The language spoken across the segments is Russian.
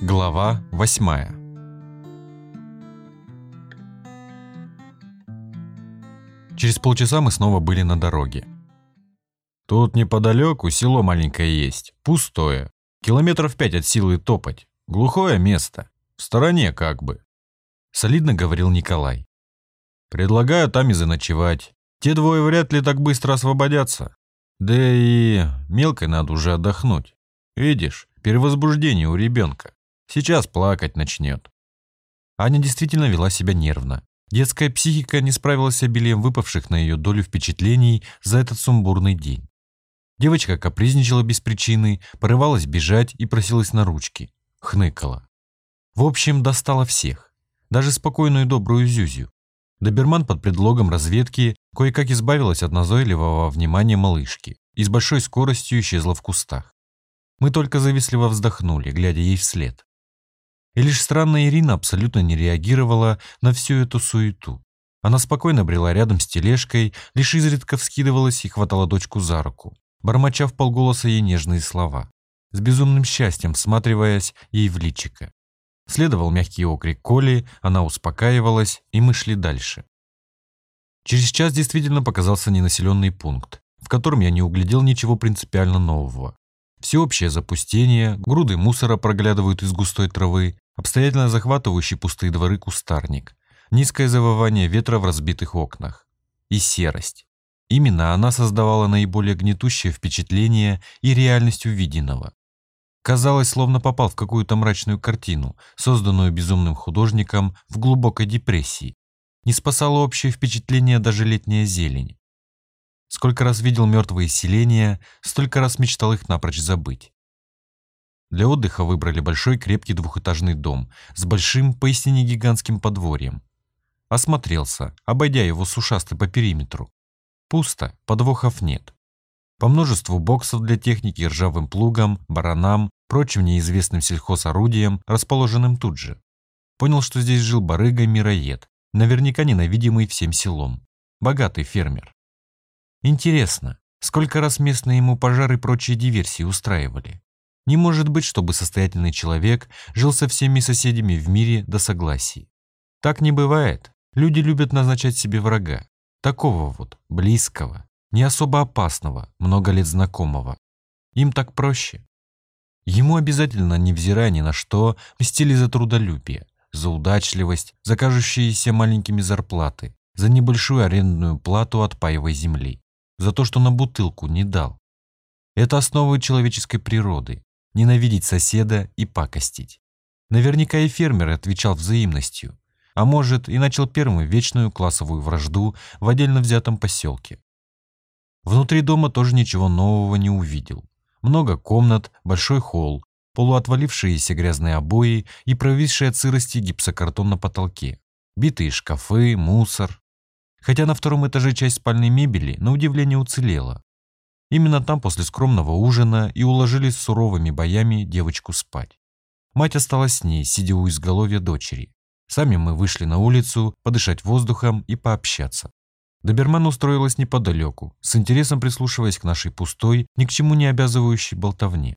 Глава восьмая Через полчаса мы снова были на дороге. Тут неподалеку село маленькое есть, пустое. Километров пять от силы топать. Глухое место. В стороне как бы. Солидно говорил Николай. Предлагаю там и заночевать. Те двое вряд ли так быстро освободятся. Да и мелкой надо уже отдохнуть. Видишь, перевозбуждение у ребенка. Сейчас плакать начнет. Аня действительно вела себя нервно. Детская психика не справилась с обилием выпавших на ее долю впечатлений за этот сумбурный день. Девочка капризничала без причины, порывалась бежать и просилась на ручки. Хныкала. В общем, достала всех. Даже спокойную и добрую Зюзю. Доберман под предлогом разведки кое-как избавилась от назойливого внимания малышки и с большой скоростью исчезла в кустах. Мы только завистливо вздохнули, глядя ей вслед. И лишь странная Ирина абсолютно не реагировала на всю эту суету. Она спокойно брела рядом с тележкой, лишь изредка вскидывалась и хватала дочку за руку, бормоча в полголоса ей нежные слова, с безумным счастьем всматриваясь ей в личико. Следовал мягкий окрик Коли, она успокаивалась, и мы шли дальше. Через час действительно показался ненаселенный пункт, в котором я не углядел ничего принципиально нового. Всеобщее запустение, груды мусора проглядывают из густой травы, обстоятельно захватывающий пустые дворы кустарник, низкое завывание ветра в разбитых окнах и серость. Именно она создавала наиболее гнетущее впечатление и реальность увиденного. Казалось, словно попал в какую-то мрачную картину, созданную безумным художником в глубокой депрессии. Не спасало общее впечатление даже летняя зелень. Сколько раз видел мертвые селения, столько раз мечтал их напрочь забыть. Для отдыха выбрали большой крепкий двухэтажный дом с большим, поистине гигантским подворьем. Осмотрелся, обойдя его с ушастой по периметру. Пусто, подвохов нет. По множеству боксов для техники, ржавым плугом, баранам, прочим неизвестным сельхозорудиям, расположенным тут же. Понял, что здесь жил барыга-мироед, наверняка ненавидимый всем селом. Богатый фермер. Интересно, сколько раз местные ему пожары и прочие диверсии устраивали? Не может быть, чтобы состоятельный человек жил со всеми соседями в мире до согласия. Так не бывает. Люди любят назначать себе врага. Такого вот, близкого, не особо опасного, много лет знакомого. Им так проще. Ему обязательно, невзирая ни на что, мстили за трудолюбие, за удачливость, за кажущиеся маленькими зарплаты, за небольшую арендную плату от паевой земли за то, что на бутылку не дал. Это основы человеческой природы – ненавидеть соседа и пакостить. Наверняка и фермер отвечал взаимностью, а может и начал первым вечную классовую вражду в отдельно взятом поселке. Внутри дома тоже ничего нового не увидел. Много комнат, большой холл, полуотвалившиеся грязные обои и провисший от сырости гипсокартон на потолке, битые шкафы, мусор, хотя на втором этаже часть спальной мебели, на удивление, уцелела. Именно там после скромного ужина и уложили с суровыми боями девочку спать. Мать осталась с ней, сидя у изголовья дочери. Сами мы вышли на улицу, подышать воздухом и пообщаться. Доберман устроилась неподалеку, с интересом прислушиваясь к нашей пустой, ни к чему не обязывающей болтовне.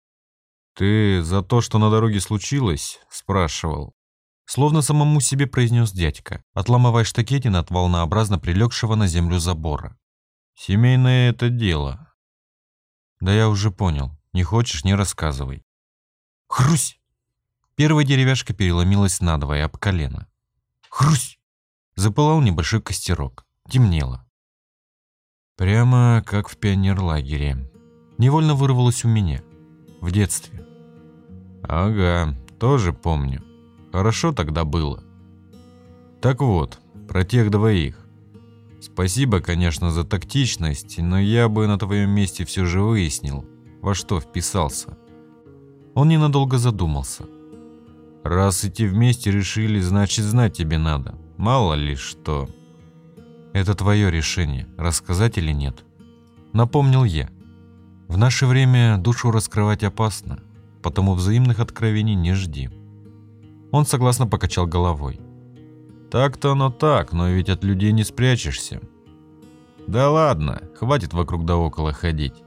«Ты за то, что на дороге случилось?» – спрашивал. Словно самому себе произнес дядька, отламывая штакетин от волнообразно прилегшего на землю забора. «Семейное это дело». «Да я уже понял. Не хочешь, не рассказывай». «Хрусь!» Первая деревяшка переломилась надвое об колено. «Хрусь!» Запылал небольшой костерок. Темнело. Прямо как в пионерлагере. Невольно вырвалось у меня. В детстве. «Ага, тоже помню. Хорошо тогда было. Так вот, про тех двоих. Спасибо, конечно, за тактичность, но я бы на твоем месте все же выяснил, во что вписался. Он ненадолго задумался. Раз идти вместе решили, значит знать тебе надо. Мало ли что. Это твое решение, рассказать или нет. Напомнил я. В наше время душу раскрывать опасно, потому взаимных откровений не жди. Он согласно покачал головой. «Так-то оно так, но ведь от людей не спрячешься». «Да ладно, хватит вокруг да около ходить.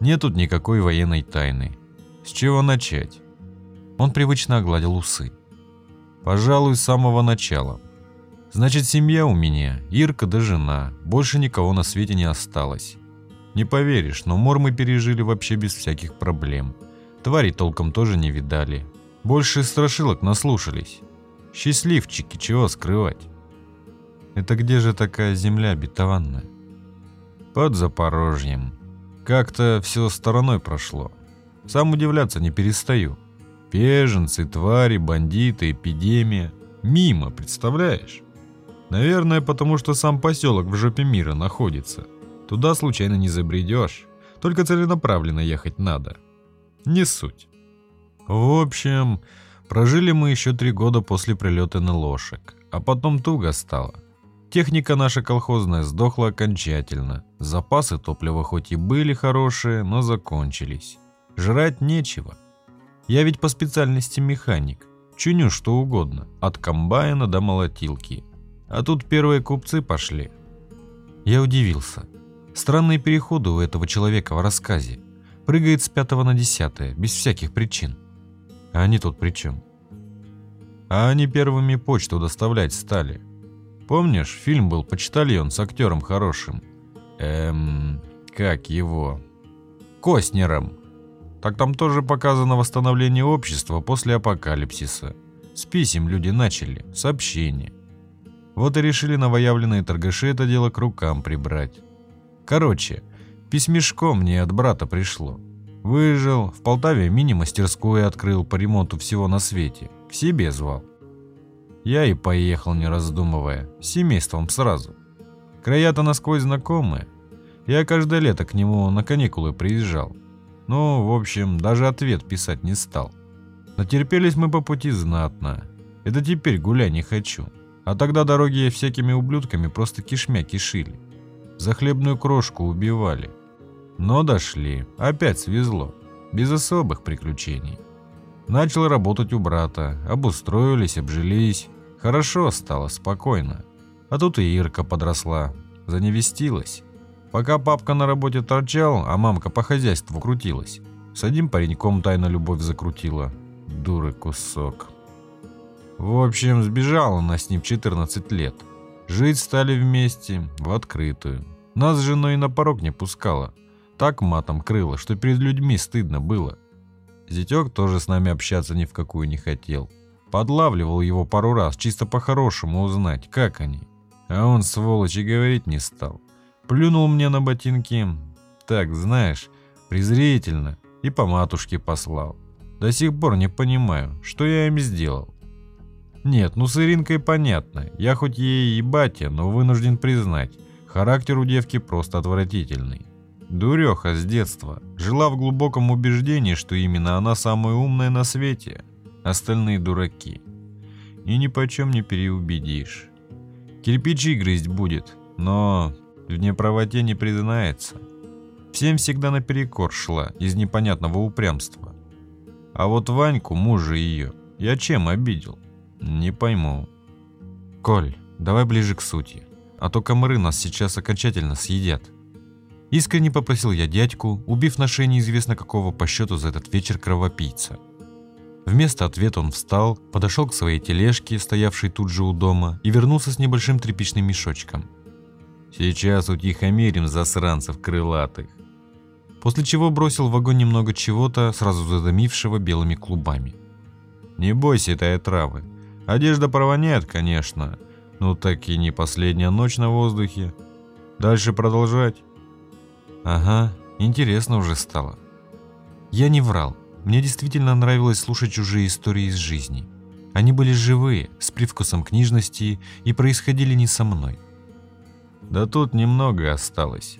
Нет тут никакой военной тайны. С чего начать?» Он привычно огладил усы. Пожалуй, с самого начала. Значит, семья у меня, Ирка да жена, больше никого на свете не осталось. Не поверишь, но мор мы пережили вообще без всяких проблем. Твари толком тоже не видали. Больше страшилок наслушались. Счастливчики, чего скрывать. Это где же такая земля обетованная? Под Запорожьем. Как-то все стороной прошло. Сам удивляться не перестаю. Беженцы, твари, бандиты, эпидемия. Мимо, представляешь? Наверное, потому что сам поселок в жопе мира находится. Туда случайно не забредешь. Только целенаправленно ехать надо. Не суть. В общем, прожили мы еще три года после прилета на лошек. А потом туго стало. Техника наша колхозная сдохла окончательно. Запасы топлива хоть и были хорошие, но закончились. Жрать нечего. Я ведь по специальности механик. Чуню что угодно, от комбайна до молотилки. А тут первые купцы пошли. Я удивился. Странные переходы у этого человека в рассказе. Прыгает с пятого на десятое, без всяких причин. А они тут при чем? А они первыми почту доставлять стали. Помнишь, фильм был «Почтальон» с актером хорошим? Эм, как его? Костнером. Так там тоже показано восстановление общества после апокалипсиса. С писем люди начали, сообщения. Вот и решили новоявленные торгаши это дело к рукам прибрать. Короче, письмешко мне от брата пришло. Выжил, в Полтаве мини-мастерскую открыл по ремонту всего на свете. К себе звал. Я и поехал, не раздумывая, с семейством сразу. Края-то насквозь знакомые. Я каждое лето к нему на каникулы приезжал. Ну, в общем, даже ответ писать не стал. Натерпелись мы по пути знатно. Это теперь гуляй не хочу. А тогда дороги всякими ублюдками просто кишмя кишили. За хлебную крошку убивали. Но дошли. Опять свезло. Без особых приключений. Начал работать у брата. Обустроились, обжились. Хорошо стало, спокойно. А тут и Ирка подросла. Заневестилась. Пока папка на работе торчал, а мамка по хозяйству крутилась. С одним пареньком тайно любовь закрутила. Дуры кусок. В общем, сбежала она с ним 14 лет. Жить стали вместе, в открытую. Нас с женой на порог не пускала. Так матом крыла, что перед людьми стыдно было. Зятек тоже с нами общаться ни в какую не хотел. Подлавливал его пару раз, чисто по-хорошему узнать, как они. А он, сволочь, и говорить не стал. Плюнул мне на ботинки, так, знаешь, презрительно, и по матушке послал. До сих пор не понимаю, что я им сделал. Нет, ну с Иринкой понятно, я хоть ей и батя, но вынужден признать, характер у девки просто отвратительный. Дуреха с детства, жила в глубоком убеждении, что именно она самая умная на свете, остальные дураки. И ни почем не переубедишь. Кирпичи грызть будет, но в неправоте не признается. Всем всегда наперекор шла из непонятного упрямства. А вот Ваньку, мужа ее, я чем обидел? Не пойму. Коль, давай ближе к сути, а то комары нас сейчас окончательно съедят. Искренне попросил я дядьку, убив на шее неизвестно какого по счету за этот вечер кровопийца. Вместо ответа он встал, подошел к своей тележке, стоявшей тут же у дома, и вернулся с небольшим тряпичным мешочком. Сейчас утихомирим засранцев крылатых. После чего бросил в огонь немного чего-то, сразу задымившего белыми клубами. Не бойся этой травы. Одежда провоняет, конечно, но так и не последняя ночь на воздухе. Дальше продолжать? Ага, интересно уже стало. Я не врал. Мне действительно нравилось слушать чужие истории из жизни. Они были живые, с привкусом книжности и происходили не со мной. Да тут немного осталось.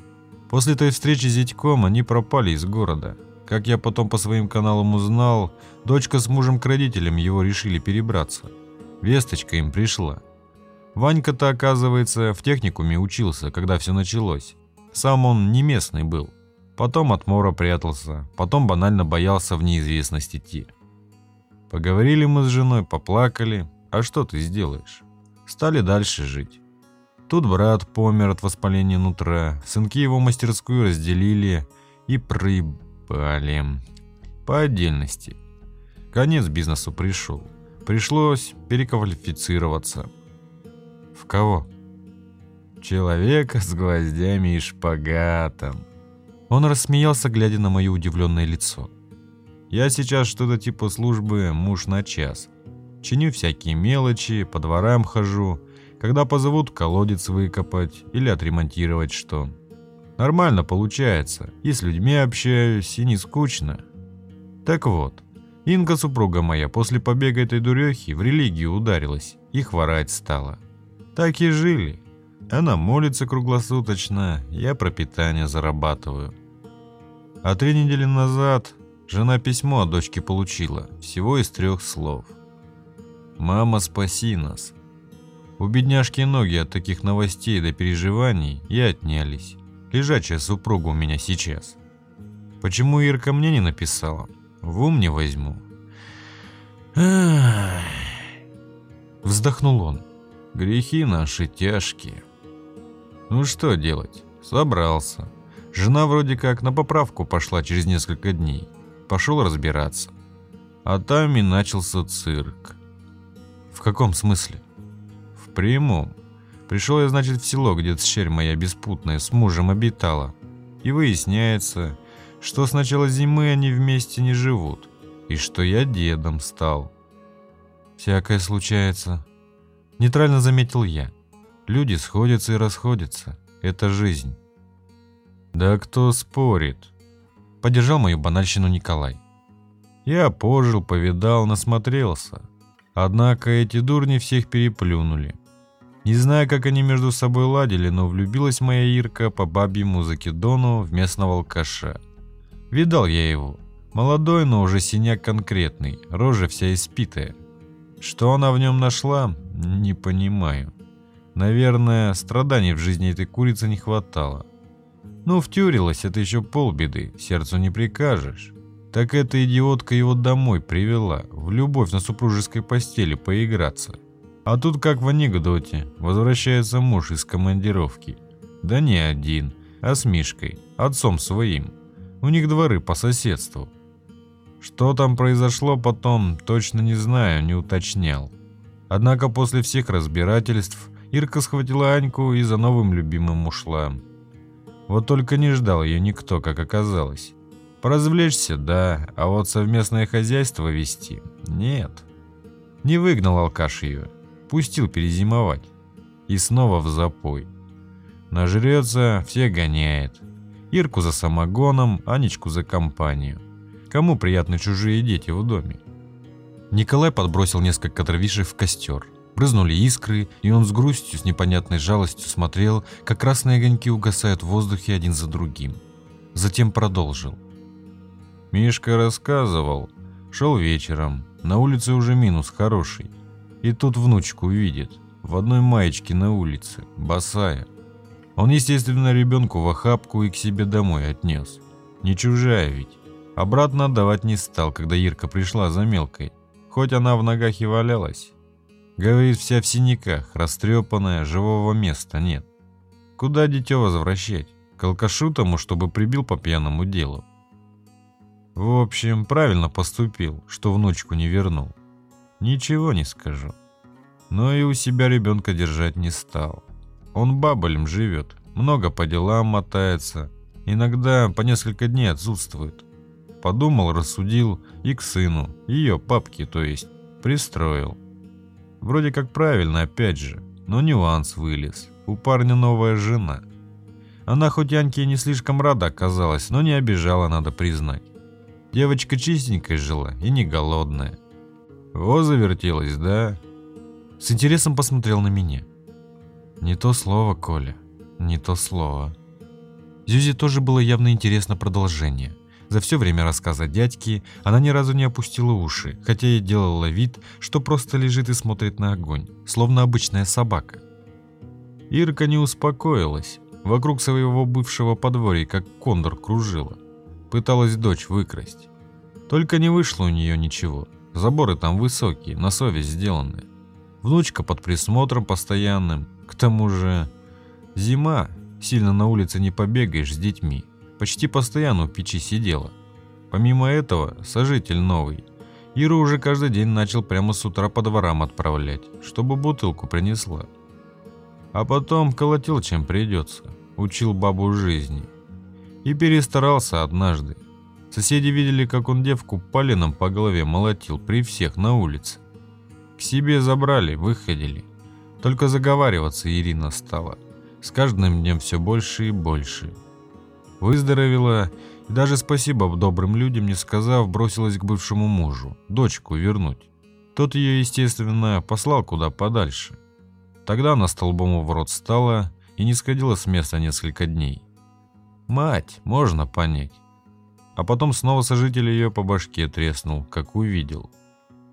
После той встречи с зятьком они пропали из города. Как я потом по своим каналам узнал, дочка с мужем к родителям его решили перебраться. Весточка им пришла. Ванька-то, оказывается, в техникуме учился, когда все началось. Сам он не местный был. Потом от мора прятался, потом банально боялся в неизвестность идти. Поговорили мы с женой, поплакали. А что ты сделаешь? Стали дальше жить. Тут брат помер от воспаления нутра, сынки его мастерскую разделили и проебали. По отдельности. Конец бизнесу пришел. Пришлось переквалифицироваться. В кого? Человека с гвоздями и шпагатом. Он рассмеялся, глядя на мое удивленное лицо. Я сейчас что-то типа службы муж на час. Чиню всякие мелочи, по дворам хожу, когда позовут колодец выкопать или отремонтировать что. Нормально получается, и с людьми общаюсь, и не скучно. Так вот, Инга, супруга моя, после побега этой дурехи в религию ударилась и хворать стала. Так и жили. Она молится круглосуточно, я пропитание зарабатываю. А три недели назад жена письмо от дочки получила, всего из трех слов. «Мама, спаси нас». У бедняжки ноги от таких новостей до переживаний и отнялись. Лежачая супруга у меня сейчас. Почему Ирка мне не написала? В ум не возьму. Вздохнул он. Грехи наши тяжкие. Ну что делать? Собрался. Жена вроде как на поправку пошла через несколько дней. Пошел разбираться. А там и начался цирк. В каком смысле? В прямом. Пришел я, значит, в село, где тщерь моя беспутная с мужем обитала. И выясняется, что с начала зимы они вместе не живут, и что я дедом стал. Всякое случается. Нейтрально заметил я. Люди сходятся и расходятся. Это жизнь. Да кто спорит? Поддержал мою банальщину Николай. Я пожил, повидал, насмотрелся. Однако эти дурни всех переплюнули. Не знаю, как они между собой ладили, но влюбилась моя Ирка по бабьему закидону в местного алкаша. Видал я его. Молодой, но уже синяк конкретный, рожа вся испитая. Что она в нем нашла, не понимаю. Наверное, страданий в жизни этой курицы не хватало. Ну, втюрилась, это еще полбеды, сердцу не прикажешь. Так эта идиотка его домой привела, в любовь на супружеской постели поиграться. А тут как в анекдоте, возвращается муж из командировки. Да не один, а с Мишкой, отцом своим. У них дворы по соседству. Что там произошло потом, точно не знаю, не уточнял. Однако после всех разбирательств Ирка схватила Аньку и за новым любимым ушла. Вот только не ждал ее никто, как оказалось. Поразвлечься – да, а вот совместное хозяйство вести – нет. Не выгнал алкаш ее, пустил перезимовать. И снова в запой. Нажрется, всех гоняет. Ирку за самогоном, Анечку за компанию. Кому приятны чужие дети в доме? Николай подбросил несколько дровишек в костер. Брызнули искры, и он с грустью, с непонятной жалостью смотрел, как красные огоньки угасают в воздухе один за другим. Затем продолжил. Мишка рассказывал. Шел вечером. На улице уже минус хороший. И тут внучку видит. В одной маечке на улице, босая. Он, естественно, ребенку в охапку и к себе домой отнес. Не чужая ведь. Обратно отдавать не стал, когда Ирка пришла за мелкой. Хоть она в ногах и валялась. Говорит, вся в синяках, растрепанная, живого места нет. Куда дитё возвращать? К алкашу тому, чтобы прибил по пьяному делу. В общем, правильно поступил, что внучку не вернул. Ничего не скажу. Но и у себя ребенка держать не стал. Он баболем живет, много по делам мотается, иногда по несколько дней отсутствует. Подумал, рассудил и к сыну, ее папке, то есть, пристроил. Вроде как правильно, опять же, но нюанс вылез. У парня новая жена. Она хоть Янке не слишком рада оказалась, но не обижала, надо признать. Девочка чистенькая жила и не голодная. Во завертелась, да? С интересом посмотрел на меня. Не то слово, Коля, не то слово. Зюзе тоже было явно интересно продолжение. За все время рассказа дядьки она ни разу не опустила уши, хотя и делала вид, что просто лежит и смотрит на огонь, словно обычная собака. Ирка не успокоилась, вокруг своего бывшего подворья как кондор кружила. Пыталась дочь выкрасть. Только не вышло у нее ничего. Заборы там высокие, на совесть сделаны. Внучка под присмотром постоянным, к тому же зима, сильно на улице не побегаешь с детьми. Почти постоянно у печи сидела. Помимо этого, сожитель новый. Иру уже каждый день начал прямо с утра по дворам отправлять, чтобы бутылку принесла. А потом колотил, чем придется, учил бабу жизни. И перестарался однажды. Соседи видели, как он девку паленом по голове молотил при всех на улице. К себе забрали, выходили. Только заговариваться Ирина стала. С каждым днем все больше и больше. Выздоровела и даже спасибо добрым людям не сказав, бросилась к бывшему мужу, дочку вернуть. Тот ее, естественно, послал куда подальше. Тогда она столбом в рот стала и не сходила с места несколько дней. Мать, можно понять. А потом снова сожитель ее по башке треснул, как увидел.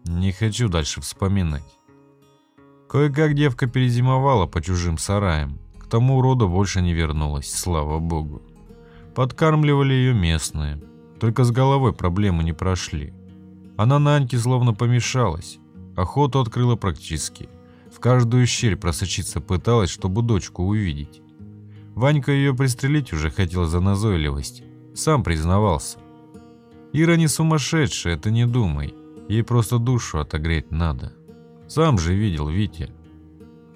Не хочу дальше вспоминать. Кое-как девка перезимовала по чужим сараям. К тому уроду больше не вернулась, слава богу. Подкармливали ее местные. Только с головой проблемы не прошли. Она на Аньке словно помешалась. Охоту открыла практически. В каждую щель просочиться пыталась, чтобы дочку увидеть. Ванька ее пристрелить уже хотел за назойливость. Сам признавался. Ира не сумасшедшая, это не думай. Ей просто душу отогреть надо. Сам же видел Витя.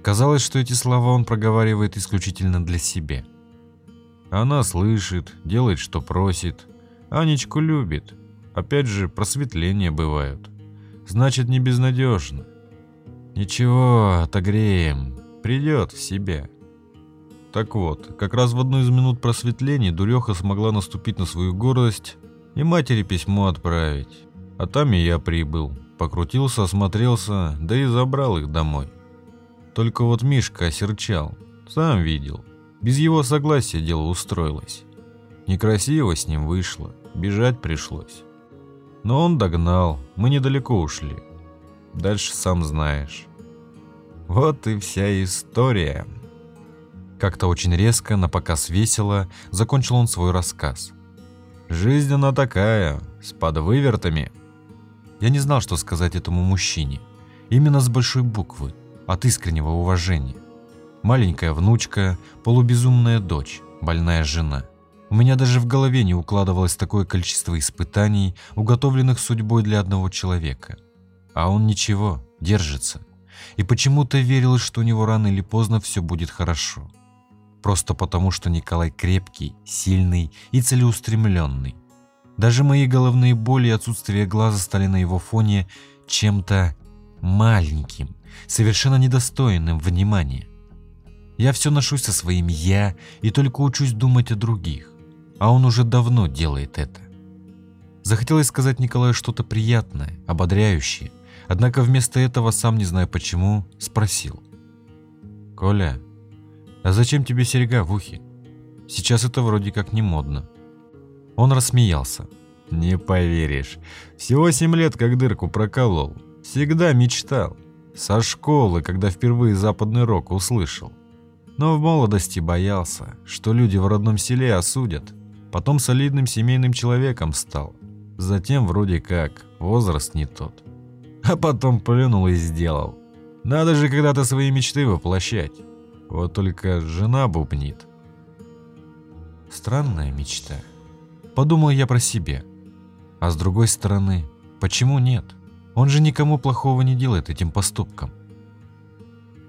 Казалось, что эти слова он проговаривает исключительно для себя. Она слышит, делает, что просит. Анечку любит. Опять же, просветления бывают. Значит, не безнадежно. Ничего, отогреем. Придет в себя. Так вот, как раз в одну из минут просветления дуреха смогла наступить на свою гордость и матери письмо отправить. А там и я прибыл. Покрутился, осмотрелся, да и забрал их домой. Только вот Мишка осерчал. Сам видел. Без его согласия дело устроилось. Некрасиво с ним вышло, бежать пришлось. Но он догнал, мы недалеко ушли. Дальше сам знаешь. Вот и вся история. Как-то очень резко, на показ весело, закончил он свой рассказ. Жизнь она такая, с подвывертами. Я не знал, что сказать этому мужчине. Именно с большой буквы, от искреннего уважения. Маленькая внучка, полубезумная дочь, больная жена. У меня даже в голове не укладывалось такое количество испытаний, уготовленных судьбой для одного человека. А он ничего, держится. И почему-то верил, что у него рано или поздно все будет хорошо. Просто потому, что Николай крепкий, сильный и целеустремленный. Даже мои головные боли и отсутствие глаза стали на его фоне чем-то маленьким, совершенно недостойным внимания. Я все ношусь со своим «я» и только учусь думать о других, а он уже давно делает это. Захотелось сказать Николаю что-то приятное, ободряющее, однако вместо этого, сам не знаю почему, спросил. «Коля, а зачем тебе серьга в ухе? Сейчас это вроде как не модно». Он рассмеялся. «Не поверишь. Всего семь лет как дырку проколол. Всегда мечтал. Со школы, когда впервые западный рок услышал. Но в молодости боялся, что люди в родном селе осудят. Потом солидным семейным человеком стал. Затем вроде как возраст не тот. А потом плюнул и сделал. Надо же когда-то свои мечты воплощать. Вот только жена бубнит. Странная мечта. Подумал я про себя. А с другой стороны, почему нет? Он же никому плохого не делает этим поступком.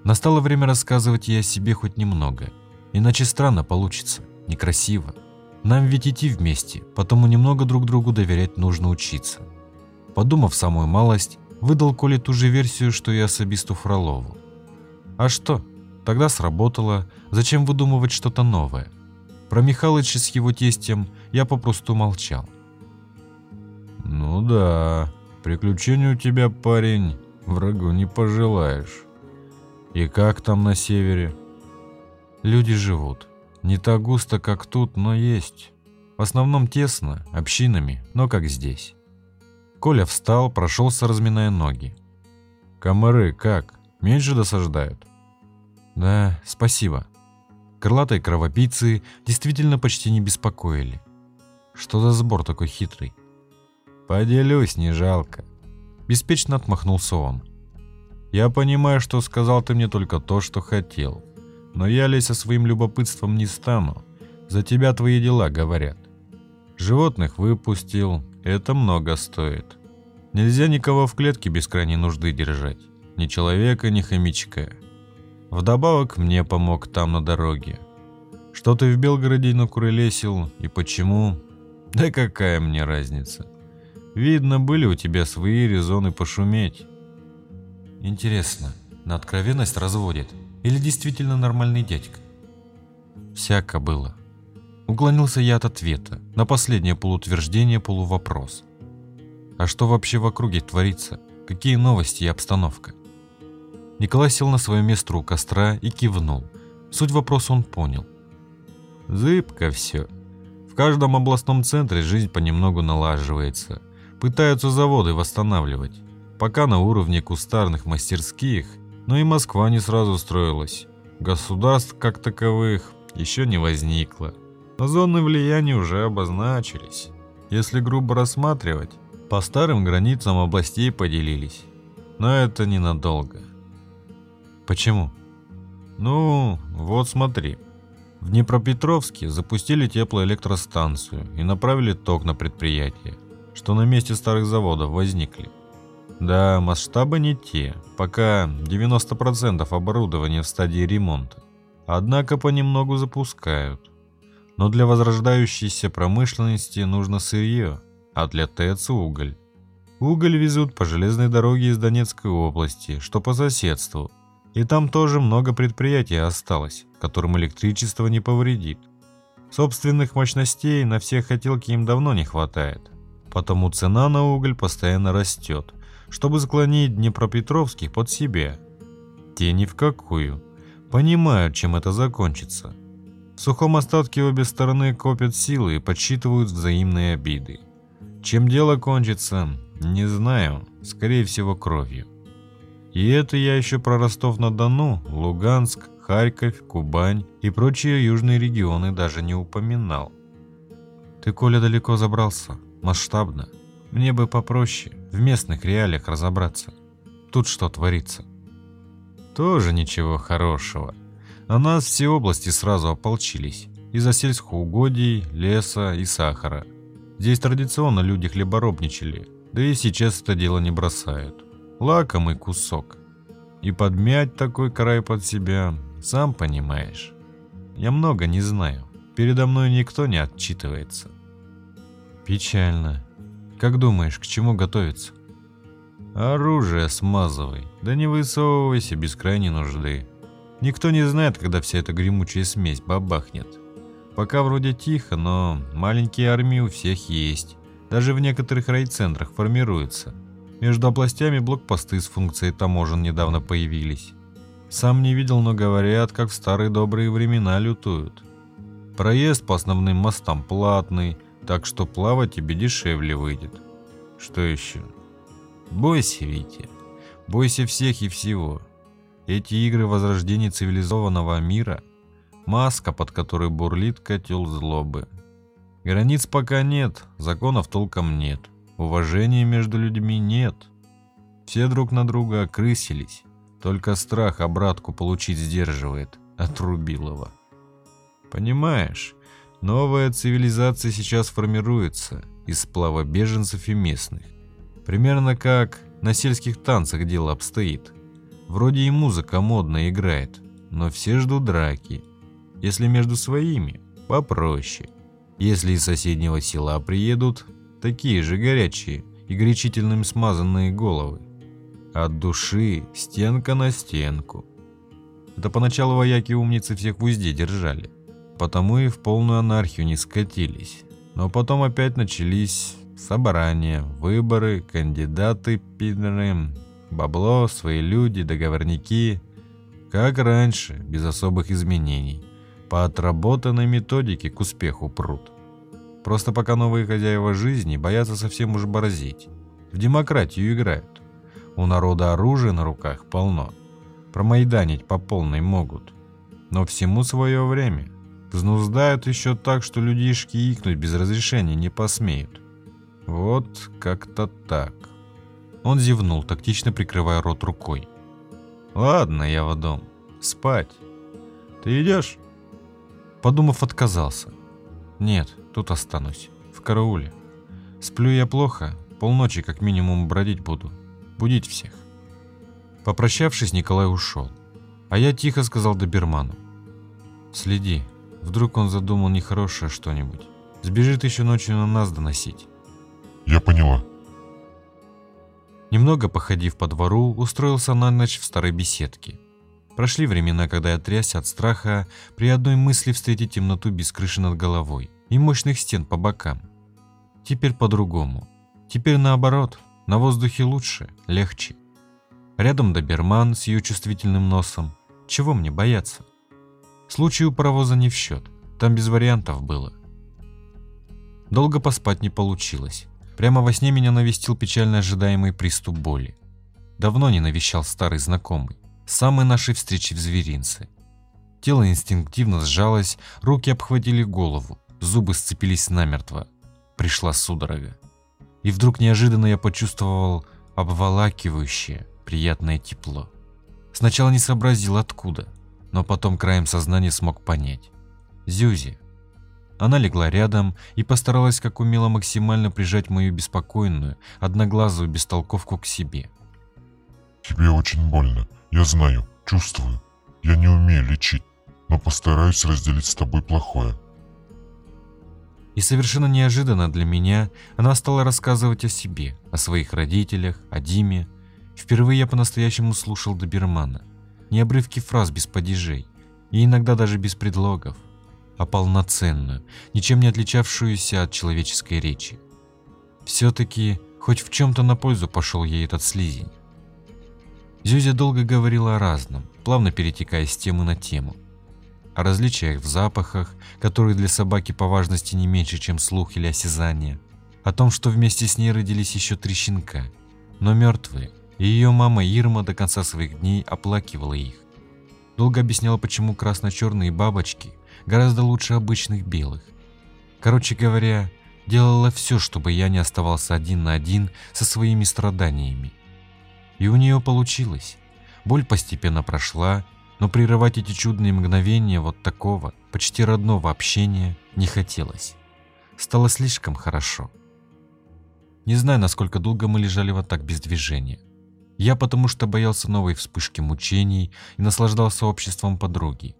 Настало время рассказывать и о себе хоть немного. Иначе странно получится, некрасиво. Нам ведь идти вместе, потому немного друг другу доверять нужно учиться. Подумав самую малость, выдал Коле ту же версию, что и особисту Фролову. А что? Тогда сработало. Зачем выдумывать что-то новое? Про Михалыча с его тестем я попросту молчал. «Ну да, приключений у тебя, парень, врагу не пожелаешь. И как там на севере?» «Люди живут. Не так густо, как тут, но есть. В основном тесно, общинами, но как здесь». Коля встал, прошелся, разминая ноги. «Комары как? Меньше досаждают?» «Да, спасибо», Крылатые кровопийцы действительно почти не беспокоили. Что за сбор такой хитрый? «Поделюсь, не жалко», – беспечно отмахнулся он. «Я понимаю, что сказал ты мне только то, что хотел. Но я со своим любопытством не стану. За тебя твои дела говорят. Животных выпустил, это много стоит. Нельзя никого в клетке без крайней нужды держать. Ни человека, ни хомячка. Вдобавок мне помог там на дороге. Что ты в Белгороде накуролесил и почему? Да какая мне разница? Видно, были у тебя свои резоны пошуметь. Интересно, на откровенность разводит? Или действительно нормальный дядька? Всяко было. Уклонился я от ответа на последнее полутверждение полувопрос. А что вообще в округе творится? Какие новости и обстановка? Николай сел на свое место у костра и кивнул. Суть вопроса он понял. Зыбко все. В каждом областном центре жизнь понемногу налаживается. Пытаются заводы восстанавливать. Пока на уровне кустарных мастерских, но и Москва не сразу строилась. Государств как таковых еще не возникло. Но зоны влияния уже обозначились. Если грубо рассматривать, по старым границам областей поделились. Но это ненадолго. Почему? Ну, вот смотри. В Днепропетровске запустили теплоэлектростанцию и направили ток на предприятие, что на месте старых заводов возникли. Да, масштабы не те, пока 90% оборудования в стадии ремонта. Однако понемногу запускают. Но для возрождающейся промышленности нужно сырье, а для ТЭЦ уголь. Уголь везут по железной дороге из Донецкой области, что по соседству, и там тоже много предприятий осталось, которым электричество не повредит. Собственных мощностей на все хотелки им давно не хватает. Потому цена на уголь постоянно растет, чтобы склонить Днепропетровских под себя. Те ни в какую. Понимают, чем это закончится. В сухом остатке обе стороны копят силы и подсчитывают взаимные обиды. Чем дело кончится, не знаю, скорее всего кровью. И это я еще про Ростов-на-Дону, Луганск, Харьков, Кубань и прочие южные регионы даже не упоминал. Ты, Коля, далеко забрался, масштабно. Мне бы попроще, в местных реалиях разобраться. Тут что творится? Тоже ничего хорошего. На нас все области сразу ополчились. Из-за сельскоугодий, леса и сахара. Здесь традиционно люди хлеборобничали, да и сейчас это дело не бросают лакомый кусок. И подмять такой край под себя, сам понимаешь. Я много не знаю, передо мной никто не отчитывается. Печально. Как думаешь, к чему готовиться? Оружие смазывай, да не высовывайся без крайней нужды. Никто не знает, когда вся эта гремучая смесь бабахнет. Пока вроде тихо, но маленькие армии у всех есть. Даже в некоторых райцентрах формируются – между областями блокпосты с функцией таможен недавно появились. Сам не видел, но говорят, как в старые добрые времена лютуют. Проезд по основным мостам платный, так что плавать тебе дешевле выйдет. Что еще? Бойся, Витя. Бойся всех и всего. Эти игры возрождения цивилизованного мира – маска, под которой бурлит котел злобы. Границ пока нет, законов толком нет – Уважения между людьми нет. Все друг на друга окрысились. Только страх обратку получить сдерживает от Рубилова. Понимаешь, новая цивилизация сейчас формируется из сплава беженцев и местных. Примерно как на сельских танцах дело обстоит. Вроде и музыка модно играет, но все ждут драки. Если между своими, попроще. Если из соседнего села приедут, такие же горячие и горячительным смазанные головы. От души стенка на стенку. Это поначалу вояки умницы всех в узде держали, потому и в полную анархию не скатились. Но потом опять начались собрания, выборы, кандидаты, пидоры, бабло, свои люди, договорники. Как раньше, без особых изменений. По отработанной методике к успеху прут. Просто пока новые хозяева жизни боятся совсем уж борзить. В демократию играют. У народа оружия на руках полно. Промайданить по полной могут. Но всему свое время. Взнуздают еще так, что людишки икнуть без разрешения не посмеют. Вот как-то так. Он зевнул, тактично прикрывая рот рукой. «Ладно, я в дом. Спать. Ты идешь?» Подумав, отказался. «Нет, тут останусь. В карауле. Сплю я плохо, Полночи как минимум бродить буду. Будить всех. Попрощавшись, Николай ушел. А я тихо сказал доберману. Следи, вдруг он задумал нехорошее что-нибудь. Сбежит еще ночью на нас доносить. Я поняла. Немного походив по двору, устроился на ночь в старой беседке. Прошли времена, когда я трясся от страха при одной мысли встретить темноту без крыши над головой и мощных стен по бокам. Теперь по-другому. Теперь наоборот, на воздухе лучше, легче. Рядом доберман с ее чувствительным носом. Чего мне бояться? Случай у паровоза не в счет, там без вариантов было. Долго поспать не получилось. Прямо во сне меня навестил печально ожидаемый приступ боли. Давно не навещал старый знакомый, самой нашей встречи в зверинце. Тело инстинктивно сжалось, руки обхватили голову, зубы сцепились намертво. Пришла судорога. И вдруг неожиданно я почувствовал обволакивающее, приятное тепло. Сначала не сообразил откуда, но потом краем сознания смог понять. Зюзи, она легла рядом и постаралась как умело максимально прижать мою беспокойную, одноглазую бестолковку к себе. «Тебе очень больно. Я знаю, чувствую. Я не умею лечить, но постараюсь разделить с тобой плохое». И совершенно неожиданно для меня она стала рассказывать о себе, о своих родителях, о Диме. Впервые я по-настоящему слушал добермана. Не обрывки фраз без падежей, и иногда даже без предлогов а полноценную, ничем не отличавшуюся от человеческой речи. Все-таки хоть в чем-то на пользу пошел ей этот слизень. Зюзя долго говорила о разном, плавно перетекая с темы на тему. О различиях в запахах, которые для собаки по важности не меньше, чем слух или осязание. О том, что вместе с ней родились еще три щенка, но мертвые, и ее мама Ирма до конца своих дней оплакивала их. Долго объясняла, почему красно-черные бабочки гораздо лучше обычных белых. Короче говоря, делала все, чтобы я не оставался один на один со своими страданиями. И у нее получилось. Боль постепенно прошла, но прерывать эти чудные мгновения вот такого, почти родного общения не хотелось. Стало слишком хорошо. Не знаю, насколько долго мы лежали вот так без движения. Я потому что боялся новой вспышки мучений и наслаждался обществом подруги.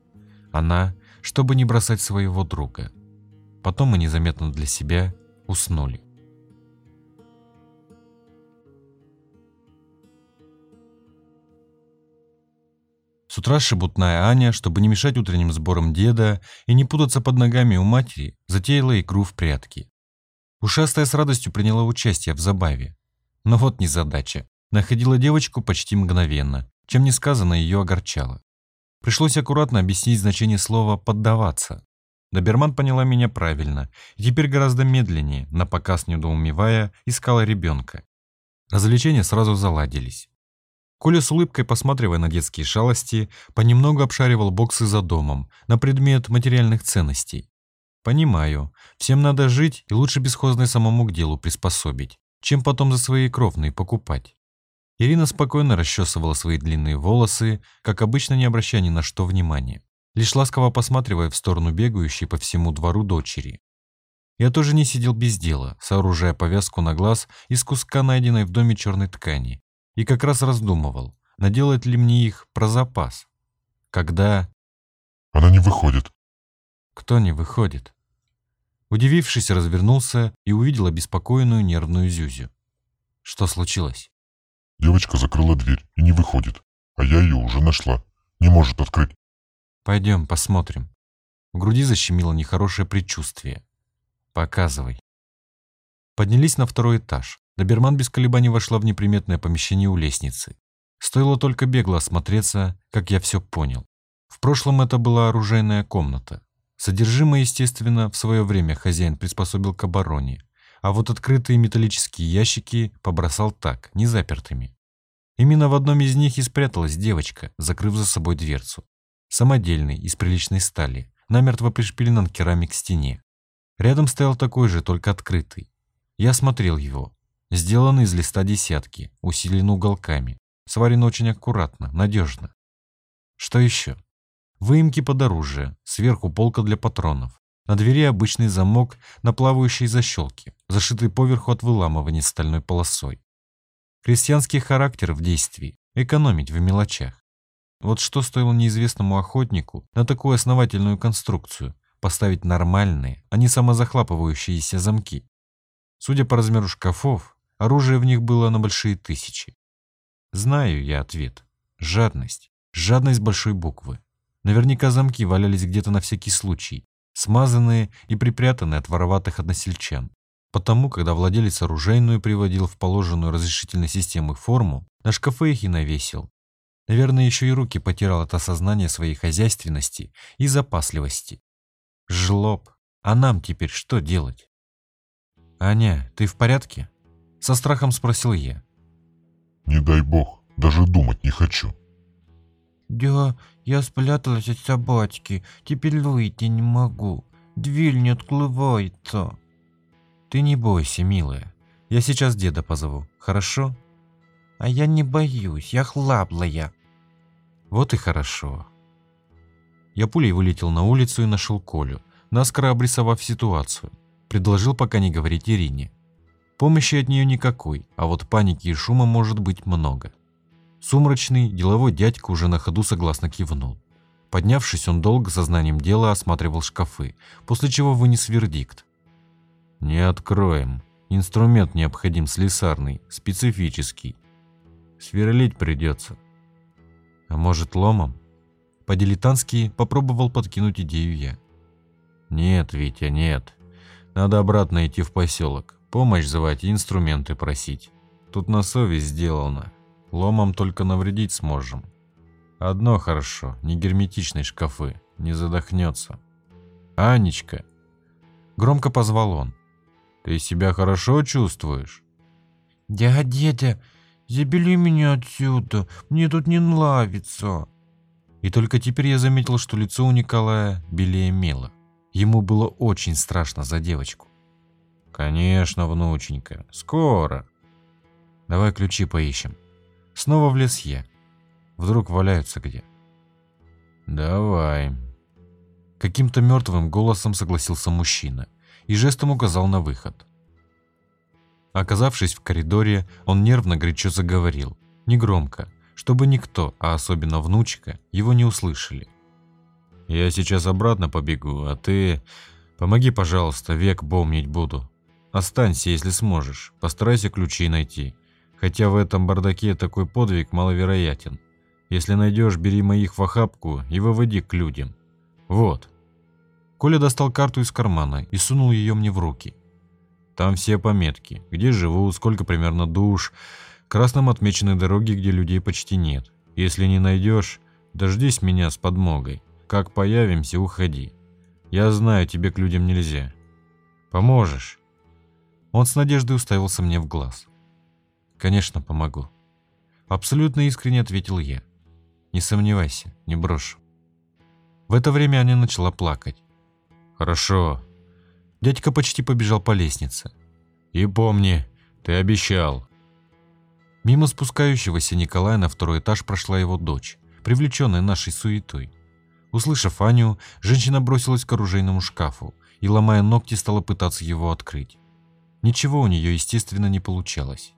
Она чтобы не бросать своего друга. Потом мы незаметно для себя уснули. С утра шебутная Аня, чтобы не мешать утренним сборам деда и не путаться под ногами у матери, затеяла игру в прятки. Ушастая с радостью приняла участие в забаве. Но вот незадача. Находила девочку почти мгновенно, чем несказанно ее огорчало. Пришлось аккуратно объяснить значение слова «поддаваться». Доберман поняла меня правильно и теперь гораздо медленнее, на показ недоумевая, искала ребенка. Развлечения сразу заладились. Коля с улыбкой, посматривая на детские шалости, понемногу обшаривал боксы за домом на предмет материальных ценностей. Понимаю, всем надо жить и лучше бесхозное самому к делу приспособить, чем потом за свои кровные покупать. Ирина спокойно расчесывала свои длинные волосы, как обычно не обращая ни на что внимания, лишь ласково посматривая в сторону бегающей по всему двору дочери. Я тоже не сидел без дела, сооружая повязку на глаз из куска найденной в доме черной ткани, и как раз раздумывал, наделать ли мне их про запас. Когда... Она не выходит. Кто не выходит? Удивившись, развернулся и увидел обеспокоенную нервную Зюзю. Что случилось? Девочка закрыла дверь и не выходит, а я ее уже нашла. Не может открыть. Пойдем, посмотрим. В груди защемило нехорошее предчувствие. Показывай. Поднялись на второй этаж. Доберман без колебаний вошла в неприметное помещение у лестницы. Стоило только бегло осмотреться, как я все понял. В прошлом это была оружейная комната. Содержимое, естественно, в свое время хозяин приспособил к обороне а вот открытые металлические ящики побросал так, не запертыми. Именно в одном из них и спряталась девочка, закрыв за собой дверцу. Самодельный, из приличной стали, намертво пришпилен керамик к стене. Рядом стоял такой же, только открытый. Я смотрел его. Сделан из листа десятки, усилен уголками. Сварен очень аккуратно, надежно. Что еще? Выемки под оружие, сверху полка для патронов. На двери обычный замок на плавающей защелке, зашитый поверху от выламывания стальной полосой. Крестьянский характер в действии, экономить в мелочах. Вот что стоило неизвестному охотнику на такую основательную конструкцию поставить нормальные, а не самозахлапывающиеся замки. Судя по размеру шкафов, оружие в них было на большие тысячи. Знаю я ответ. Жадность. Жадность большой буквы. Наверняка замки валялись где-то на всякий случай, смазанные и припрятанные от вороватых односельчан. Потому, когда владелец оружейную приводил в положенную разрешительной системы форму, на шкафы их и навесил. Наверное, еще и руки потирал от осознания своей хозяйственности и запасливости. Жлоб. А нам теперь что делать? «Аня, ты в порядке?» Со страхом спросил я. Не дай бог, даже думать не хочу. Да, я спряталась от собачки, теперь выйти не могу. Дверь не открывается. Ты не бойся, милая. Я сейчас деда позову, хорошо? А я не боюсь, я хлаблая. Вот и хорошо. Я пулей вылетел на улицу и нашел Колю, наскоро обрисовав ситуацию. Предложил пока не говорить Ирине. Помощи от нее никакой, а вот паники и шума может быть много. Сумрачный, деловой дядька уже на ходу согласно кивнул. Поднявшись, он долго сознанием дела осматривал шкафы, после чего вынес вердикт. «Не откроем. Инструмент необходим слесарный, специфический. Сверлить придется. А может, ломом?» По-дилетантски попробовал подкинуть идею я. «Нет, Витя, нет. Надо обратно идти в поселок. Помощь звать и инструменты просить. Тут на совесть сделано. Ломом только навредить сможем. Одно хорошо, не герметичные шкафы, не задохнется. Анечка. Громко позвал он. Ты себя хорошо чувствуешь? Дядя, дядя, забери меня отсюда, мне тут не нравится. И только теперь я заметил, что лицо у Николая белее мела. Ему было очень страшно за девочку. «Конечно, внученька, скоро. Давай ключи поищем. Снова в лес я. Вдруг валяются где?» «Давай». Каким-то мертвым голосом согласился мужчина и жестом указал на выход. Оказавшись в коридоре, он нервно горячо заговорил, негромко, чтобы никто, а особенно внучка, его не услышали. «Я сейчас обратно побегу, а ты... Помоги, пожалуйста, век помнить буду. Останься, если сможешь. Постарайся ключи найти. Хотя в этом бардаке такой подвиг маловероятен. Если найдешь, бери моих в охапку и выводи к людям. Вот. Коля достал карту из кармана и сунул ее мне в руки. Там все пометки. Где живу, сколько примерно душ. Красным отмечены дороги, где людей почти нет. Если не найдешь, дождись меня с подмогой. Как появимся, уходи. Я знаю, тебе к людям нельзя. Поможешь. Он с надеждой уставился мне в глаз. «Конечно, помогу». Абсолютно искренне ответил я. «Не сомневайся, не брошу». В это время Аня начала плакать. «Хорошо». Дядька почти побежал по лестнице. «И помни, ты обещал». Мимо спускающегося Николая на второй этаж прошла его дочь, привлеченная нашей суетой. Услышав Аню, женщина бросилась к оружейному шкафу и, ломая ногти, стала пытаться его открыть. Ничего у нее, естественно, не получалось.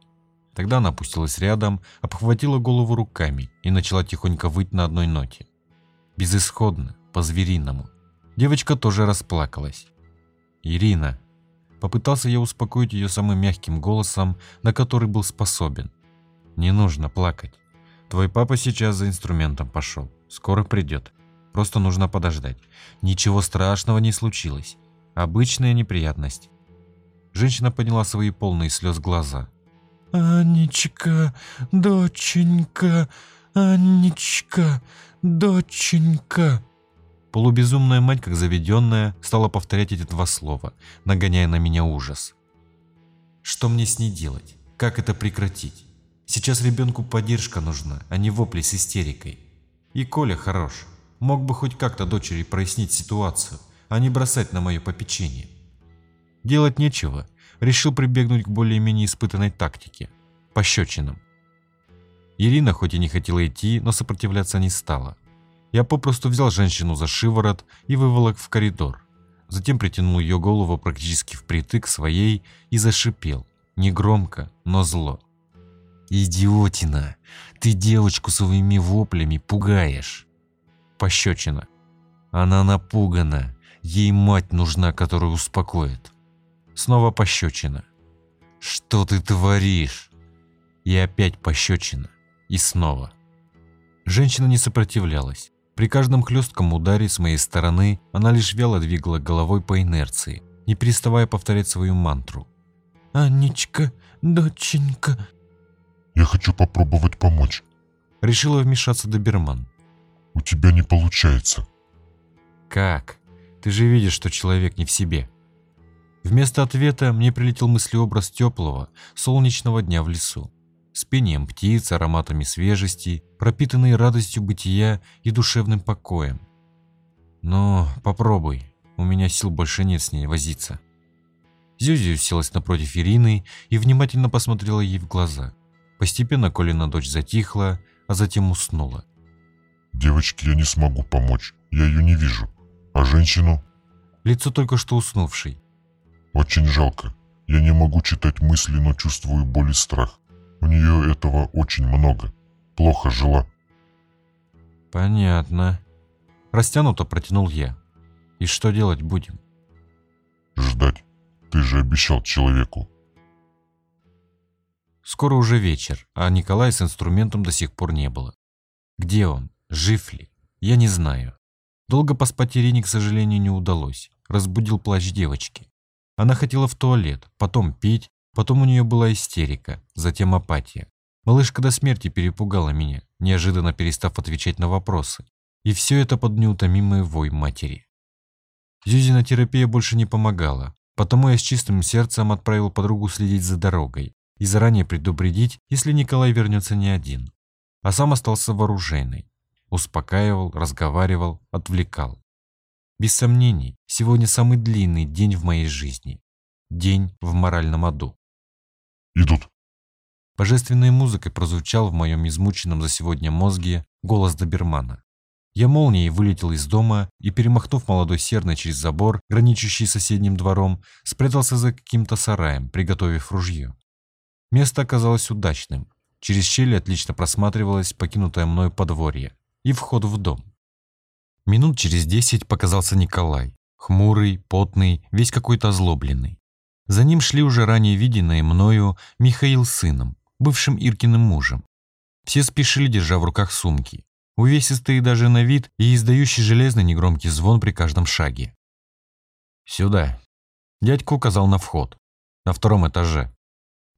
Тогда она опустилась рядом, обхватила голову руками и начала тихонько выть на одной ноте. Безысходно, по-звериному. Девочка тоже расплакалась. «Ирина!» Попытался я успокоить ее самым мягким голосом, на который был способен. «Не нужно плакать. Твой папа сейчас за инструментом пошел. Скоро придет. Просто нужно подождать. Ничего страшного не случилось. Обычная неприятность. Женщина подняла свои полные слез глаза. «Анечка, доченька, Анечка, доченька». Полубезумная мать, как заведенная, стала повторять эти два слова, нагоняя на меня ужас. Что мне с ней делать? Как это прекратить? Сейчас ребенку поддержка нужна, а не вопли с истерикой. И Коля хорош. Мог бы хоть как-то дочери прояснить ситуацию, а не бросать на мое попечение. Делать нечего, решил прибегнуть к более-менее испытанной тактике – пощечинам. Ирина хоть и не хотела идти, но сопротивляться не стала. Я попросту взял женщину за шиворот и выволок в коридор. затем притянул ее голову практически впритык своей и зашипел, негромко, но зло. «Идиотина! Ты девочку своими воплями пугаешь!» Пощечина. Она напугана. Ей мать нужна, которая успокоит. Снова пощечина. «Что ты творишь?» И опять пощечина. И снова. Женщина не сопротивлялась. При каждом хлестком ударе с моей стороны она лишь вяло двигала головой по инерции, не переставая повторять свою мантру. «Анечка, доченька...» «Я хочу попробовать помочь». Решила вмешаться Доберман. «У тебя не получается». «Как? Ты же видишь, что человек не в себе». Вместо ответа мне прилетел мыслеобраз теплого, солнечного дня в лесу с пением птиц, ароматами свежести, пропитанной радостью бытия и душевным покоем. Но попробуй, у меня сил больше нет с ней возиться. Зюзи уселась напротив Ирины и внимательно посмотрела ей в глаза. Постепенно Колина дочь затихла, а затем уснула. «Девочке я не смогу помочь, я ее не вижу. А женщину?» Лицо только что уснувшей. «Очень жалко. Я не могу читать мысли, но чувствую боль и страх. У нее этого очень много. Плохо жила. Понятно. Растянуто протянул я. И что делать будем? Ждать. Ты же обещал человеку. Скоро уже вечер, а Николая с инструментом до сих пор не было. Где он? Жив ли? Я не знаю. Долго поспать Ирине, к сожалению, не удалось. Разбудил плач девочки. Она хотела в туалет, потом пить, Потом у нее была истерика, затем апатия. Малышка до смерти перепугала меня, неожиданно перестав отвечать на вопросы. И все это под неутомимый вой матери. Зюзина терапия больше не помогала, потому я с чистым сердцем отправил подругу следить за дорогой и заранее предупредить, если Николай вернется не один. А сам остался вооруженный. Успокаивал, разговаривал, отвлекал. Без сомнений, сегодня самый длинный день в моей жизни. День в моральном аду. Идут. Божественной музыкой прозвучал в моем измученном за сегодня мозге голос добермана. Я молнией вылетел из дома и, перемахнув молодой серной через забор, граничащий с соседним двором, спрятался за каким-то сараем, приготовив ружье. Место оказалось удачным. Через щели отлично просматривалось покинутое мною подворье и вход в дом. Минут через десять показался Николай, хмурый, потный, весь какой-то озлобленный. За ним шли уже ранее виденные мною Михаил с сыном, бывшим Иркиным мужем. Все спешили, держа в руках сумки, увесистые даже на вид и издающий железный негромкий звон при каждом шаге. «Сюда!» Дядька указал на вход, на втором этаже.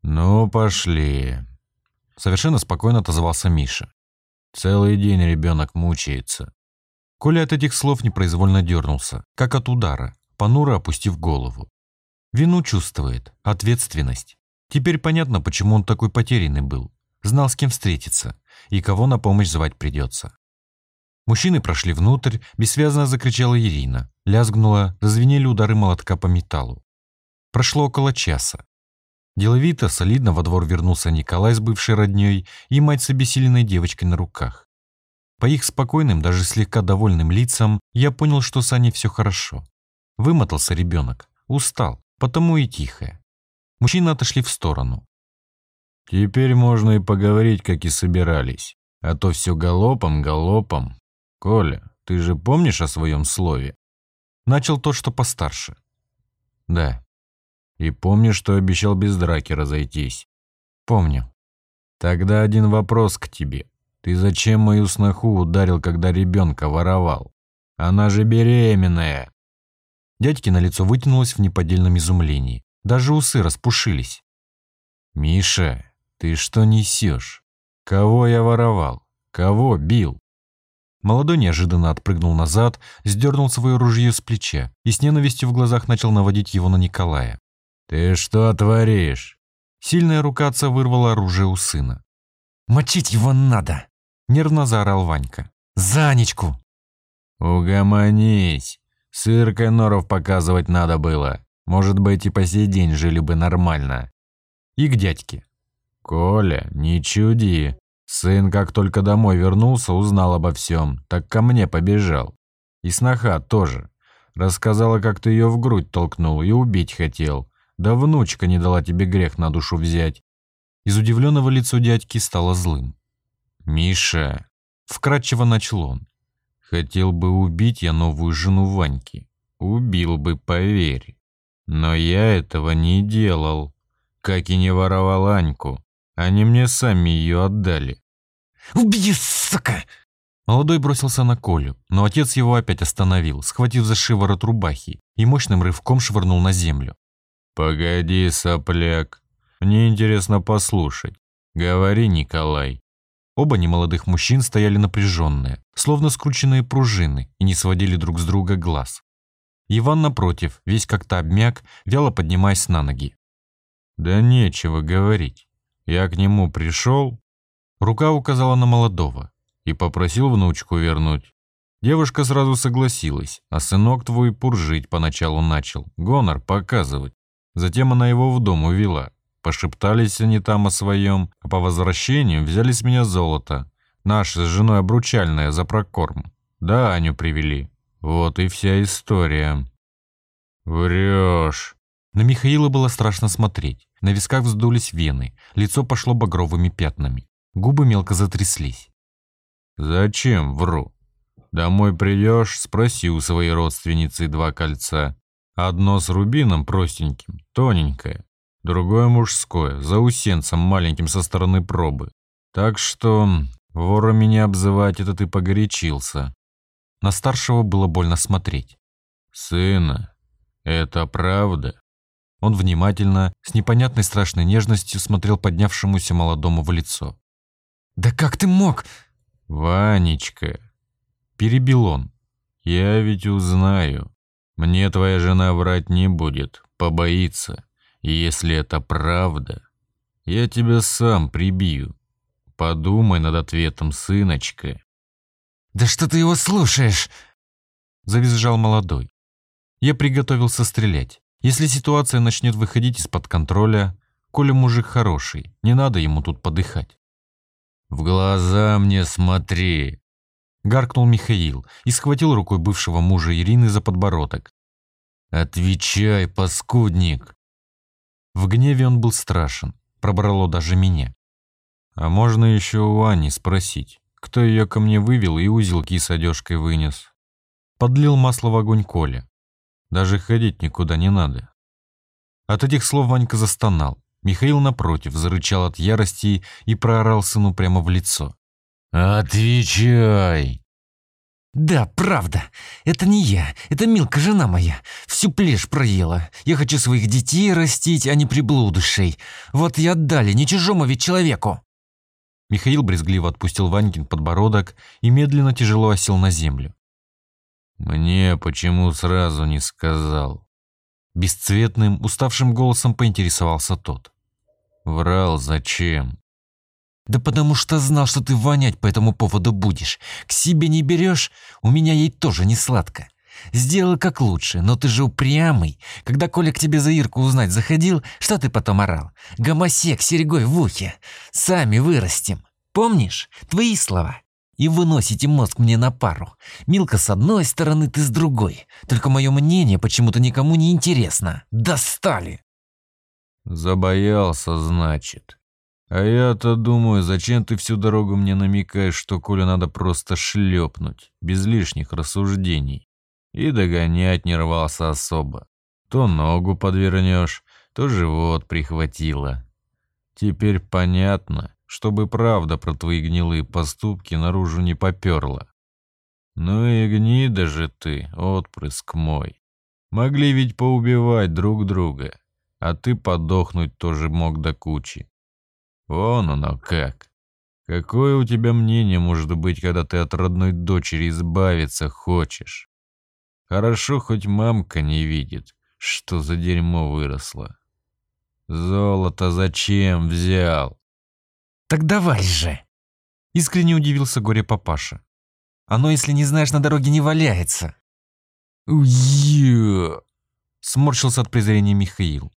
«Ну, пошли!» Совершенно спокойно отозвался Миша. «Целый день ребенок мучается». Коля от этих слов непроизвольно дернулся, как от удара, понуро опустив голову. Вину чувствует, ответственность. Теперь понятно, почему он такой потерянный был. Знал, с кем встретиться и кого на помощь звать придется. Мужчины прошли внутрь, бессвязно закричала Ирина. Лязгнула, зазвенели удары молотка по металлу. Прошло около часа. Деловито, солидно во двор вернулся Николай с бывшей роднёй и мать с обессиленной девочкой на руках. По их спокойным, даже слегка довольным лицам я понял, что с Аней все хорошо. Вымотался ребенок, устал, потому и тихое. Мужчины отошли в сторону. «Теперь можно и поговорить, как и собирались. А то все галопом, галопом. Коля, ты же помнишь о своем слове?» Начал тот, что постарше. «Да». «И помнишь, что обещал без драки разойтись?» «Помню». «Тогда один вопрос к тебе. Ты зачем мою сноху ударил, когда ребенка воровал? Она же беременная!» Дядьки на лицо вытянулось в неподдельном изумлении. Даже усы распушились. «Миша, ты что несешь? Кого я воровал? Кого бил?» Молодой неожиданно отпрыгнул назад, сдернул свое ружье с плеча и с ненавистью в глазах начал наводить его на Николая. «Ты что творишь?» Сильная рука отца вырвала оружие у сына. «Мочить его надо!» — нервно заорал Ванька. «Занечку!» «Угомонись! С Иркой норов показывать надо было. Может быть, и по сей день жили бы нормально. И к дядьке. Коля, не чуди. Сын, как только домой вернулся, узнал обо всем, так ко мне побежал. И сноха тоже. Рассказала, как ты ее в грудь толкнул и убить хотел. Да внучка не дала тебе грех на душу взять. Из удивленного лицо дядьки стало злым. «Миша!» — вкратчиво начал он. «Хотел бы убить я новую жену Ваньки. Убил бы, поверь. Но я этого не делал. Как и не воровал Аньку. Они мне сами ее отдали. «Убей, сука!» Молодой бросился на Колю, но отец его опять остановил, схватив за шиворот рубахи и мощным рывком швырнул на землю. «Погоди, сопляк. Мне интересно послушать. Говори, Николай». Оба немолодых мужчин стояли напряженные, словно скрученные пружины, и не сводили друг с друга глаз. Иван, напротив, весь как-то обмяк, вяло поднимаясь на ноги. «Да нечего говорить. Я к нему пришел...» Рука указала на молодого и попросил внучку вернуть. Девушка сразу согласилась, а сынок твой пуржить поначалу начал, гонор показывать. Затем она его в дом увела. Пошептались они там о своем, а по возвращению взяли с меня золото. Наша с женой обручальное за прокорм. Да, Аню привели. Вот и вся история. Врешь. На Михаила было страшно смотреть. На висках вздулись вены, лицо пошло багровыми пятнами. Губы мелко затряслись. «Зачем вру? Домой придешь, спроси у своей родственницы два кольца. Одно с рубином простеньким, тоненькое, другое мужское, заусенцем маленьким со стороны пробы. Так что вора меня обзывать, это ты погорячился». На старшего было больно смотреть. «Сына, это правда?» Он внимательно, с непонятной страшной нежностью смотрел поднявшемуся молодому в лицо. «Да как ты мог?» «Ванечка!» Перебил он. «Я ведь узнаю. Мне твоя жена врать не будет, побоится. И если это правда, я тебя сам прибью. Подумай над ответом, сыночка». «Да что ты его слушаешь?» Завизжал молодой. Я приготовился стрелять. Если ситуация начнет выходить из-под контроля, Коля мужик хороший, не надо ему тут подыхать. «В глаза мне смотри!» Гаркнул Михаил и схватил рукой бывшего мужа Ирины за подбородок. «Отвечай, паскудник!» В гневе он был страшен, пробрало даже меня. А можно еще у Ани спросить, кто ее ко мне вывел и узелки с одежкой вынес. Подлил масло в огонь Коля. Даже ходить никуда не надо. От этих слов Ванька застонал. Михаил, напротив, зарычал от ярости и проорал сыну прямо в лицо. «Отвечай!» «Да, правда. Это не я. Это Милка, жена моя. Всю плешь проела. Я хочу своих детей растить, а не приблудышей. Вот и отдали, не чужому ведь человеку». Михаил брезгливо отпустил Ванькин подбородок и медленно тяжело осел на землю. «Мне почему сразу не сказал?» Бесцветным, уставшим голосом поинтересовался тот. «Врал зачем?» «Да потому что знал, что ты вонять по этому поводу будешь. К себе не берешь, у меня ей тоже не сладко. Сделал как лучше, но ты же упрямый. Когда Коля к тебе за Ирку узнать заходил, что ты потом орал? Гомосек серьгой в ухе. Сами вырастим. Помнишь? Твои слова и выносите мозг мне на пару. Милка с одной стороны, ты с другой. Только мое мнение почему-то никому не интересно. Достали!» «Забоялся, значит. А я-то думаю, зачем ты всю дорогу мне намекаешь, что Коля надо просто шлепнуть, без лишних рассуждений. И догонять не рвался особо. То ногу подвернешь, то живот прихватило. Теперь понятно, чтобы правда про твои гнилые поступки наружу не поперла. Ну и гнида же ты, отпрыск мой. Могли ведь поубивать друг друга, а ты подохнуть тоже мог до кучи. Вон оно как. Какое у тебя мнение может быть, когда ты от родной дочери избавиться хочешь? Хорошо, хоть мамка не видит, что за дерьмо выросло. Золото зачем взял? «Так давай же!» Искренне удивился горе-папаша. «Оно, если не знаешь, на дороге не валяется!» «Уе!» Сморщился от презрения Михаил.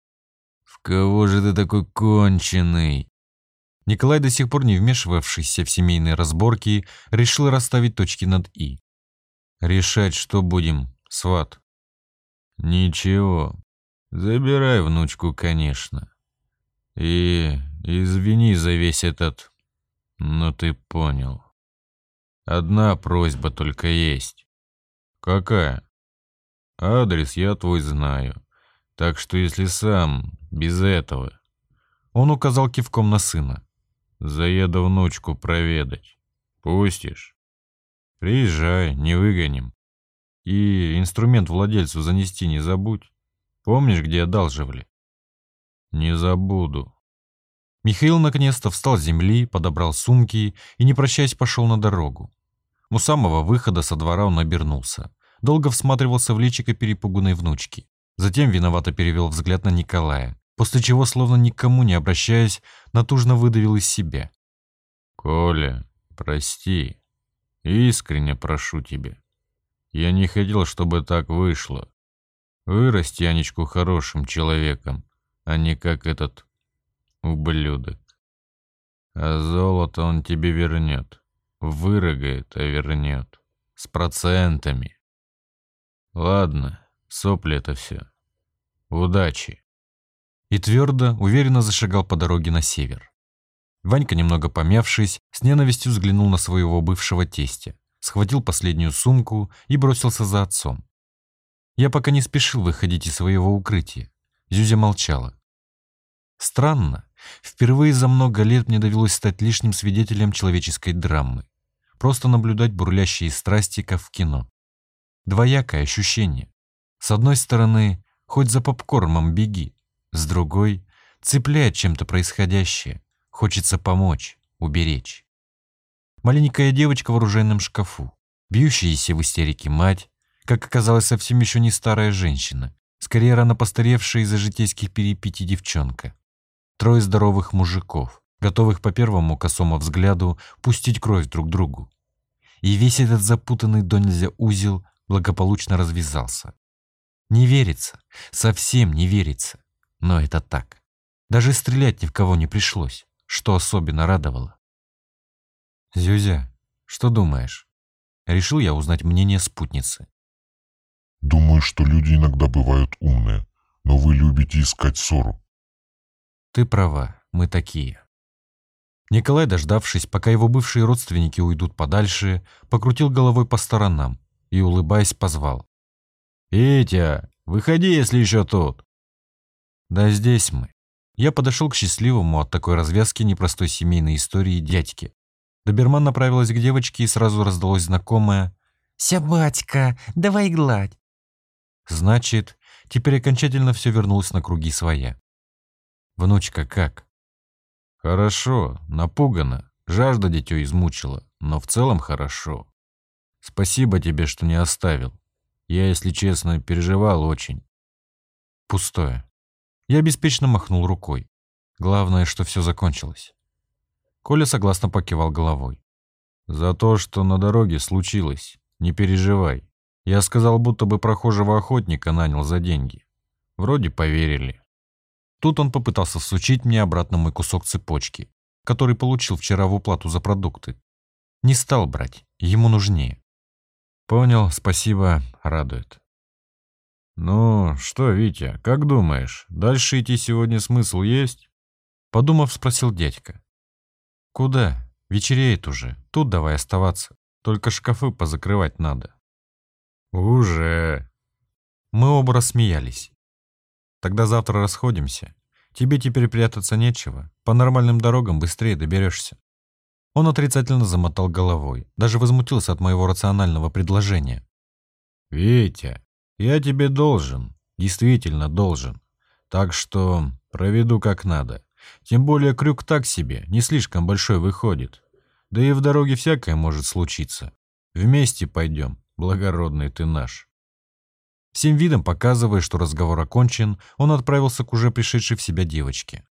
«В кого же ты такой конченый?» Николай, до сих пор не вмешивавшийся в семейные разборки, решил расставить точки над «и». «Решать, что будем, сват?» Ничего. Забирай внучку, конечно. И извини за весь этот... Ну ты понял. Одна просьба только есть. Какая? Адрес я твой знаю. Так что если сам, без этого... Он указал кивком на сына. Заеду внучку проведать. Пустишь? Приезжай, не выгоним. И инструмент владельцу занести не забудь. Помнишь, где одалживали? Не забуду. Михаил наконец-то встал с земли, подобрал сумки и, не прощаясь, пошел на дорогу. У самого выхода со двора он обернулся. Долго всматривался в личико перепуганной внучки. Затем виновато перевел взгляд на Николая, после чего, словно никому не обращаясь, натужно выдавил из себя. «Коля, прости. Искренне прошу тебя. Я не хотел, чтобы так вышло. Вырасти Янечку хорошим человеком, а не как этот ублюдок. А золото он тебе вернет. Вырогает, а вернет. С процентами. Ладно, сопли это все. Удачи. И твердо, уверенно зашагал по дороге на север. Ванька, немного помявшись, с ненавистью взглянул на своего бывшего тестя, схватил последнюю сумку и бросился за отцом. Я пока не спешил выходить из своего укрытия. Зюзя молчала. Странно, впервые за много лет мне довелось стать лишним свидетелем человеческой драмы. Просто наблюдать бурлящие страсти, как в кино. Двоякое ощущение. С одной стороны, хоть за попкормом беги. С другой, цепляет чем-то происходящее. Хочется помочь, уберечь. Маленькая девочка в оружейном шкафу, бьющаяся в истерике мать, как оказалось, совсем еще не старая женщина, скорее рано постаревшая из-за житейских перипетий девчонка. Трое здоровых мужиков, готовых по первому косому взгляду пустить кровь друг другу. И весь этот запутанный до нельзя узел благополучно развязался. Не верится, совсем не верится, но это так. Даже стрелять ни в кого не пришлось, что особенно радовало. «Зюзя, что думаешь?» Решил я узнать мнение спутницы. Думаю, что люди иногда бывают умные, но вы любите искать ссору. Ты права, мы такие. Николай, дождавшись, пока его бывшие родственники уйдут подальше, покрутил головой по сторонам и, улыбаясь, позвал. «Петя, выходи, если еще тут!» «Да здесь мы». Я подошел к счастливому от такой развязки непростой семейной истории дядьке. Доберман направилась к девочке и сразу раздалось знакомое «Ся, батька, давай гладь!» Значит, теперь окончательно все вернулось на круги своя. Внучка как? Хорошо, напугана, жажда дитё измучила, но в целом хорошо. Спасибо тебе, что не оставил. Я, если честно, переживал очень. Пустое. Я беспечно махнул рукой. Главное, что все закончилось. Коля согласно покивал головой. За то, что на дороге случилось, не переживай. Я сказал, будто бы прохожего охотника нанял за деньги. Вроде поверили. Тут он попытался всучить мне обратно мой кусок цепочки, который получил вчера в уплату за продукты. Не стал брать, ему нужнее. Понял, спасибо, радует. Ну, что, Витя, как думаешь, дальше идти сегодня смысл есть? Подумав, спросил дядька. Куда? Вечереет уже, тут давай оставаться. Только шкафы позакрывать надо. «Уже!» Мы оба рассмеялись. «Тогда завтра расходимся. Тебе теперь прятаться нечего. По нормальным дорогам быстрее доберешься». Он отрицательно замотал головой, даже возмутился от моего рационального предложения. «Витя, я тебе должен, действительно должен. Так что проведу как надо. Тем более крюк так себе, не слишком большой выходит. Да и в дороге всякое может случиться. Вместе пойдем, Благородный ты наш. Всем видом показывая, что разговор окончен, он отправился к уже пришедшей в себя девочке.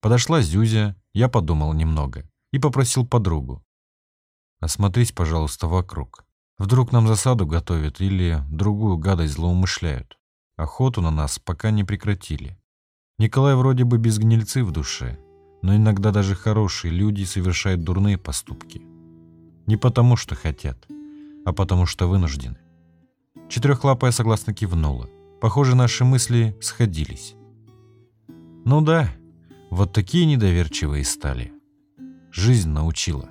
Подошла Зюзя, я подумал немного и попросил подругу. Осмотрись, пожалуйста, вокруг. Вдруг нам засаду готовят или другую гадость злоумышляют. Охоту на нас пока не прекратили. Николай вроде бы без гнильцы в душе, но иногда даже хорошие люди совершают дурные поступки. Не потому, что хотят, а потому что вынуждены. Четырехлапая согласно кивнула. Похоже, наши мысли сходились. Ну да, вот такие недоверчивые стали. Жизнь научила.